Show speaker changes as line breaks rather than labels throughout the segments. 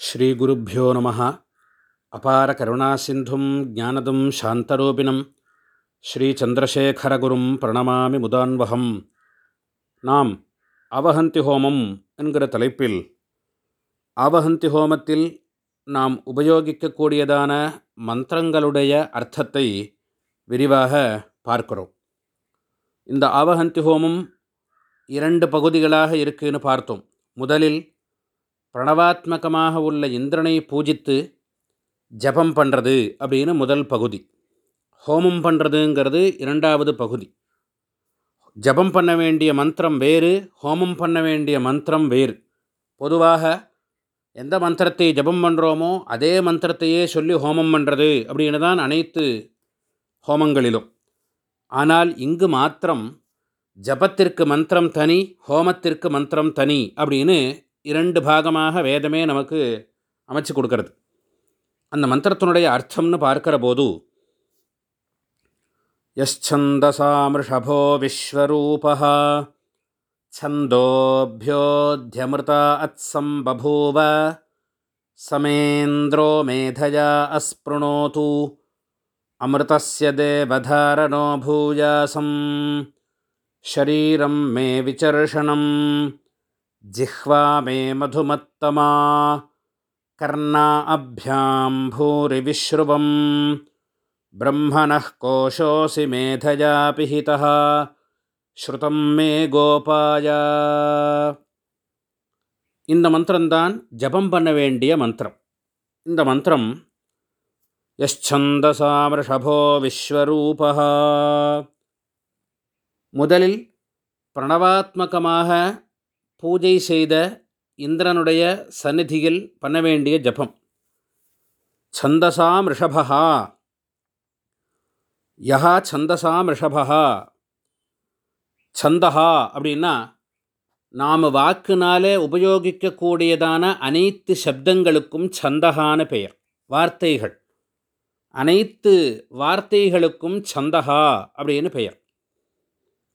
ஸ்ரீகுருப்போ நம. அபார கருணாசிந்தும் ஜானதும் சாந்தரூபிணம். ஸ்ரீச்சந்திரசேகரகுரும் பிரணமாமி முதான்வகம். நாம் அவஹந்தி ஹோமம் என்கிற தலைப்பில் ஆவஹந்தி ஹோமத்தில் நாம் உபயோகிக்கக்கூடியதான மந்திரங்களுடைய அர்த்தத்தை விரிவாக பார்க்கிறோம். இந்த ஆவஹந்தி ஹோமம் இரண்டு பகுதிகளாக இருக்குன்னு பார்த்தோம். முதலில் பிரணவாத்மகமாக உள்ள இந்திரனை பூஜித்து ஜபம் பண்ணுறது அப்படின்னு முதல் பகுதி. ஹோமம் பண்ணுறதுங்கிறது இரண்டாவது பகுதி. ஜபம் பண்ண வேண்டிய மந்திரம் வேறு ஹோமம் பண்ண வேண்டிய மந்திரம் வேறு. பொதுவாக எந்த மந்திரத்தை ஜபம் பண்ணுறோமோ அதே மந்திரத்தையே சொல்லி ஹோமம் பண்ணுறது அப்படின்னு தான் அனைத்து ஹோமங்களிலும். ஆனால் இங்கு மாத்திரம் ஜபத்திற்கு மந்திரம் தனி ஹோமத்திற்கு மந்திரம் தனி அப்படின்னு இரண்டு பாகமாக வேதமே நமக்கு அமைச்சு கொடுக்கறது அந்த மந்திரத்தினுடைய அர்த்தம்னு பார்க்கிற போது யச்சந்தசாமிருஷபோ விஸ்வரூபா छन्दोभ्योऽध्यमृता अत्सम्बभूव समेन्द्रो मेधया अस्पृणोतु अमृतस्य देवधारणो भूयासं शरीरं मे विचर्षणम् जिह्वा मे मधुमत्तमा कर्णा अभ्यां भूरिविश्रुवं ब्रह्मणः कोशोऽसि मेधया पिहितः ஸ்ருதம் மே கோபாயா இந்த மந்திரம்தான் ஜபம் பண்ண வேண்டிய மந்திரம் இந்த மந்திரம் யச்சந்தசாமிருஷபோ விஸ்வரூபா முதலில் பிரணவாத்மகமாக பூஜை செய்த இந்திரனுடைய சந்நிதியில் பண்ண வேண்டிய ஜபம். சந்தசாம் ரிஷபா யஹா சந்தசாம் ரிஷபா சந்தகா அப்படின்னா நாம் வாக்குனாலே உபயோகிக்கக்கூடியதான அனைத்து சப்தங்களுக்கும் சந்தகான பெயர் வார்த்தைகள் அனைத்து வார்த்தைகளுக்கும் சந்தகா அப்படின்னு பெயர்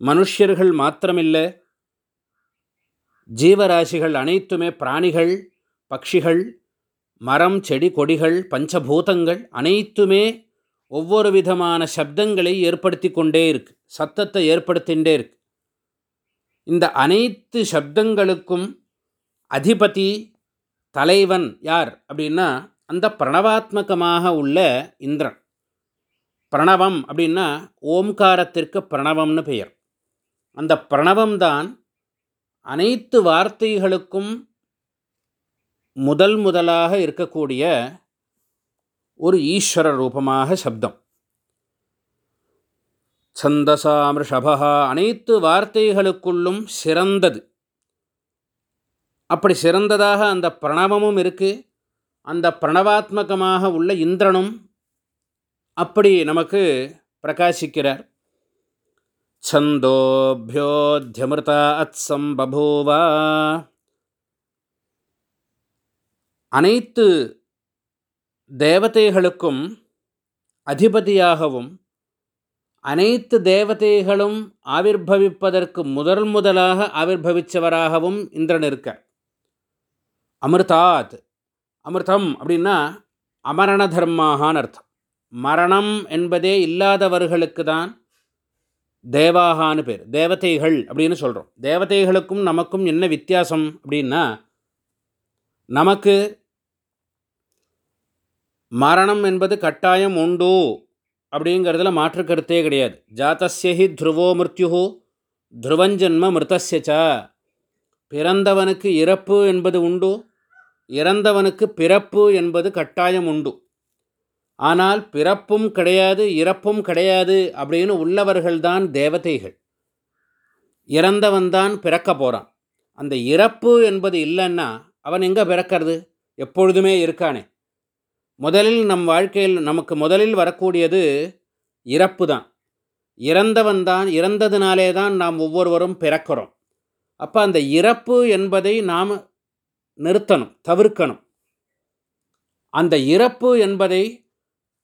மனுஷர்கள் மாத்திரமில்லை ஜீவராசிகள் அனைத்துமே பிராணிகள் பட்சிகள் மரம் செடி கொடிகள் பஞ்சபூதங்கள் அனைத்துமே ஒவ்வொரு விதமான சப்தங்களை ஏற்படுத்தி கொண்டே இருக்கு. சத்தத்தை ஏற்படுத்திகிட்டே இருக்கு. இந்த அனைத்து சப்தங்களுக்கும் அதிபதி தலைவன் யார் அப்படின்னா அந்த பிரணவாத்மகமாக உள்ள இந்திரன். பிரணவம் அப்படின்னா ஓம்காரத்திற்கு பிரணவம்னு பெயர். அந்த பிரணவம் தான் அனைத்து வார்த்தைகளுக்கும் முதல் முதலாக இருக்கக்கூடிய ஒரு ஈஸ்வர ரூபமாக சப்தம். சந்தசாமிருஷபா அனைத்து வார்த்தைகளுக்குள்ளும் சிறந்தது. அப்படி சிறந்ததாக அந்த பிரணவமும் இருக்குது அந்த பிரணவாத்மகமாக உள்ள இந்திரனும் அப்படி நமக்கு பிரகாசிக்கிறார். छन्दोभ्योऽध्यमृता அத்சம்பூவ அனைத்து தேவதைகளுக்கும் அதிபதியாகவும் அனைத்து தேவதைகளும் ஆவிர்வவிப்பதற்கு முதல் முதலாக ஆவிர்வவித்தவராகவும் இந்திரன் இருக்கார் அமிர்தாத் அமிர்தம் அப்படின்னா அமரண தர்மாகான்னு அர்த்தம் மரணம் என்பதே இல்லாதவர்களுக்கு தான் தேவாகான்னு பேர். தேவதைகள் அப்படின்னு சொல்கிறோம் தேவதைகளுக்கும் நமக்கும் என்ன வித்தியாசம் அப்படின்னா நமக்கு மரணம் என்பது கட்டாயம் உண்டு அப்படிங்கிறதுல மாற்று கருத்தே கிடையாது. ஜாத்தஸ்யஹி த்ருவோ மிருத்யு த்ருவஞ்சன்ம மிருதஸ்யச்ச பிறந்தவனுக்கு இறப்பு என்பது உண்டு இறந்தவனுக்கு பிறப்பு என்பது கட்டாயம் உண்டு. ஆனால் பிறப்பும் கிடையாது இறப்பும் கிடையாது அப்படின்னு உள்ளவர்கள்தான் தேவதைகள். இறந்தவன் தான் பிறக்க போகிறான் அந்த இறப்பு என்பது இல்லைன்னா அவன் எங்கே பிறக்கிறது? எப்பொழுதுமே இருக்கானே. முதலில் நம் வாழ்க்கையில் நமக்கு முதலில் வரக்கூடியது இறப்பு தான். இறந்தவன் தான் இறந்ததுனாலே தான் நாம் ஒவ்வொருவரும் பிறக்கிறோம். அப்போ அந்த இறப்பு என்பதை நாம் நிறுத்தணும் தவிர்க்கணும். அந்த இறப்பு என்பதை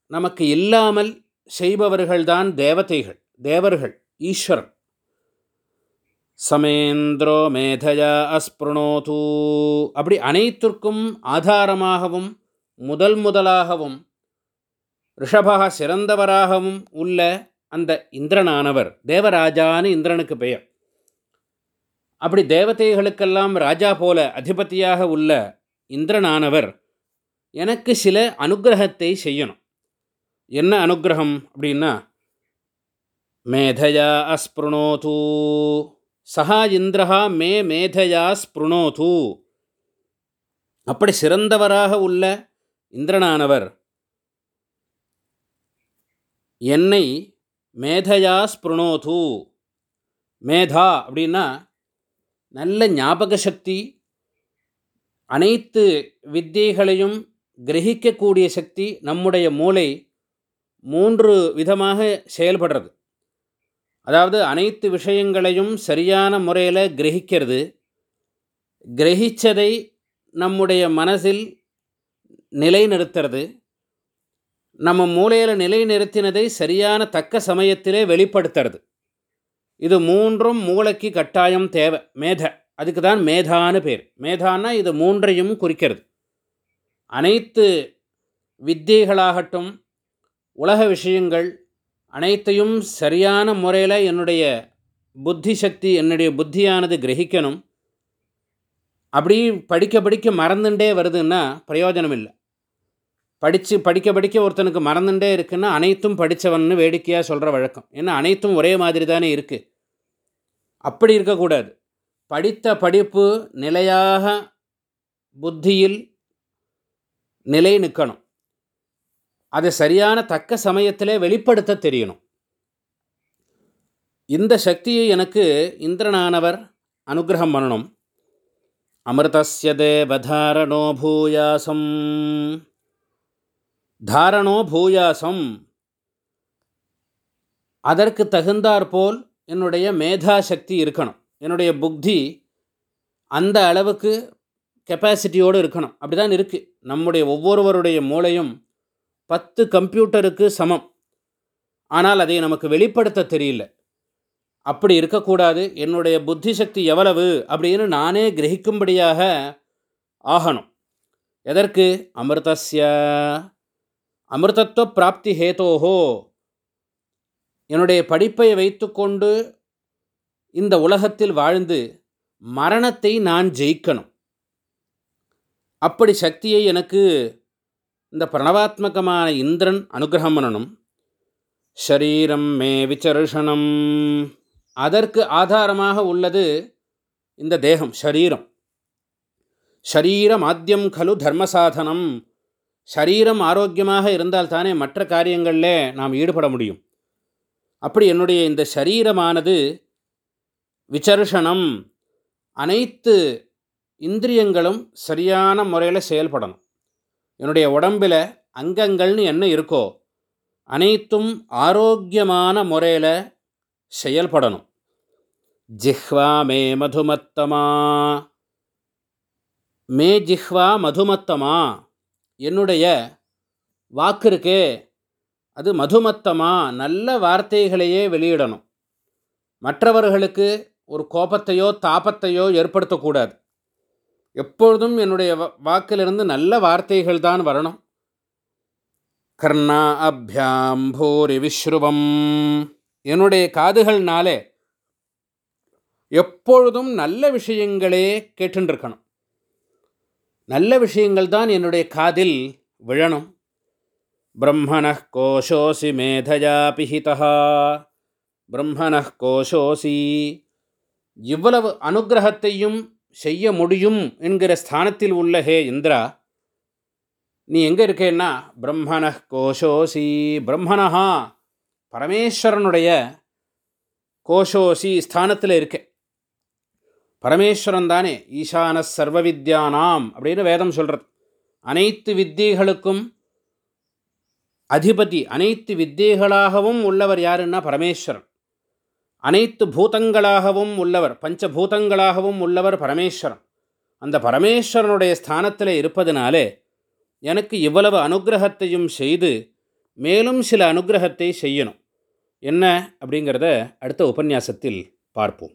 நமக்கு இல்லாமல் செய்பவர்கள்தான் தேவதைகள் தேவர்கள் ஈஸ்வரன். சமேந்திரோ மேதையா அஸ்பிருணோது. அப்படி அனைத்திற்கும் ஆதாரமாகவும் முதல் முதலாகவும் ரிஷபா சிறந்தவராகவும் உள்ள அந்த இந்திரனானவர். தேவராஜான்னு இந்திரனுக்கு பெயர். அப்படி தேவதைகளுக்கெல்லாம் ராஜா போல அதிபதியாக உள்ள இந்திரனானவர் எனக்கு சில அனுகிரகத்தை செய்யணும். என்ன அனுகிரகம் அப்படின்னா மேதையா அஸ்பிருணோது. சஹா இந்திரஹா மே மேதையா ஸ்பிருணோது அப்படி சிறந்தவராக உள்ள இந்திரனானவர் என்னை மேதையா ஸ்பிருணோது மேதா அப்படின்னா நல்ல ஞாபக சக்தி அனைத்து வித்தியைகளையும் கிரகிக்கக்கூடிய சக்தி நம்முடைய மூளை மூன்று விதமாக செயல்படுறது. அதாவது அனைத்து விஷயங்களையும் சரியான முறையில் கிரகிக்கிறது. கிரகித்ததை நம்முடைய மனசில் நிலைநிறுத்துறது. நம்ம மூளையில் நிலைநிறுத்தினதை சரியான தக்க சமயத்திலே வெளிப்படுத்துறது. இது மூன்றும் மூளைக்கு கட்டாயம் தேவை. மேத. அதுக்கு தான் மேதான்னு பேர். மேதான்னா இது மூன்றையும் குறிக்கிறது. அனைத்து வித்தியைகளாகட்டும் உலக விஷயங்கள் அனைத்தையும் சரியான முறையில் என்னுடைய புத்தி சக்தி என்னுடைய புத்தியானது கிரகிக்கணும். அப்படி படிக்க படிக்க மறந்துட்டே வருதுன்னா பிரயோஜனம் இல்லை படித்து படிக்க படிக்க ஒருத்தனுக்கு மறந்துட்டே இருக்குன்னா அனைத்தும் படித்தவன்னு வேடிக்கையாக சொல்கிற வழக்கம். ஏன்னா அனைத்தும் ஒரே மாதிரி தானே இருக்குது அப்படி இருக்கக்கூடாது. படித்த படிப்பு நிலையாக புத்தியில் நிலை நிற்கணும் அதை சரியான தக்க சமயத்தில் வெளிப்படுத்த தெரியணும். இந்த சக்தியை எனக்கு இந்திரனானவர் அனுகிரகம் பண்ணணும். அமிர்தஸ்ய தேவதாரணோ பூயாசம். தாரணோ பூயாசம். அதற்கு தகுந்தாற்போல் என்னுடைய மேதா சக்தி இருக்கணும். என்னுடைய புத்தி அந்த அளவுக்கு கெப்பாசிட்டியோடு இருக்கணும். அப்படி தான் இருக்குது நம்முடைய ஒவ்வொருவருடைய மூளையும் பத்து கம்ப்யூட்டருக்கு சமம். ஆனால் அதை நமக்கு வெளிப்படுத்த தெரியல. அப்படி இருக்கக்கூடாது. என்னுடைய புத்தி சக்தி எவ்வளவு அப்படின்னு நானே கிரகிக்கும்படியாக ஆகணும். எதற்கு? அமிர்தஸ்ய. அமிர்தத்துவ பிராப்தி ஹேதோஹோ. என்னுடைய படிப்பை வைத்துக்கொண்டு இந்த உலகத்தில் வாழ்ந்து மரணத்தை நான் ஜெயிக்கணும். அப்படி சக்தியை எனக்கு இந்த பிரணவாத்மகமான இந்திரன் அனுகிரகம் பண்ணணும் ஷரீரம் மே விசர்ஷனம். அதற்கு ஆதாரமாக உள்ளது இந்த தேகம் ஷரீரம். ஷரீரம் ஆத்தியம் கலு தர்மசாதனம். ஷரீரம் ஆரோக்கியமாக இருந்தால் தானே மற்ற காரியங்களில் நாம் ஈடுபட முடியும். அப்படி என்னுடைய இந்த சரீரமானது விசர்ஷனம். அனைத்து இந்திரியங்களும் சரியான முறையில் செயல்படணும். என்னுடைய உடம்பில் அங்கங்கள்னு என்ன இருக்கோ அனைத்தும் ஆரோக்கியமான முறையில் செயல்படணும். ஜிஹ்வா மே மதுமத்தமா. மே ஜிஹ்வா மதுமத்தமா. என்னுடைய வாக்கு இருக்கே அது மதுமத்தமாக நல்ல வார்த்தைகளையே வெளியிடணும். மற்றவர்களுக்கு ஒரு கோபத்தையோ தாபத்தையோ ஏற்படுத்தக்கூடாது. எப்பொழுதும் என்னுடைய வாக்கிலிருந்து நல்ல வார்த்தைகள் தான் வரணும். கர்ணா அபியாம் பூரி விஸ்ருவம் என்னுடைய காதுகள்னாலே எப்பொழுதும் நல்ல விஷயங்களே கேட்டுருக்கணும் நல்ல விஷயங்கள் தான் என்னுடைய காதில் விழணும். பிரம்மண கோஷோசி மேதையா பிஹிதா பிரம்மண கோஷோசி. இவ்வளவு அனுகிரகத்தையும் செய்ய முடியும் என்கிற ஸ்தானத்தில் உள்ள ஹே இந்திரா நீ எங்கே இருக்கேன்னா? பிரம்மண கோஷோசி பிரம்மணஹா பரமேஸ்வரனுடைய கோஷோசி ஸ்தானத்தில் இருக்க பரமேஸ்வரன் தானே ஈசான சர்வ வித்யானாம் அப்படின்னு வேதம் சொல்கிறது அனைத்து வித்தியைகளுக்கும் அதிபதி அனைத்து வித்தியைகளாகவும் உள்ளவர் யாருன்னா பரமேஸ்வரன். அனைத்து பூதங்களாகவும் உள்ளவர் பஞ்சபூதங்களாகவும் உள்ளவர் பரமேஸ்வரன். அந்த பரமேஸ்வரனுடைய ஸ்தானத்தில் இருப்பதனாலே எனக்கு இவ்வளவு அனுகிரகத்தையும் செய்து மேலும் சில அனுகிரகத்தை செய்யணும். என்ன அப்படிங்கிறத அடுத்த உபன்யாசத்தில் பார்ப்போம்.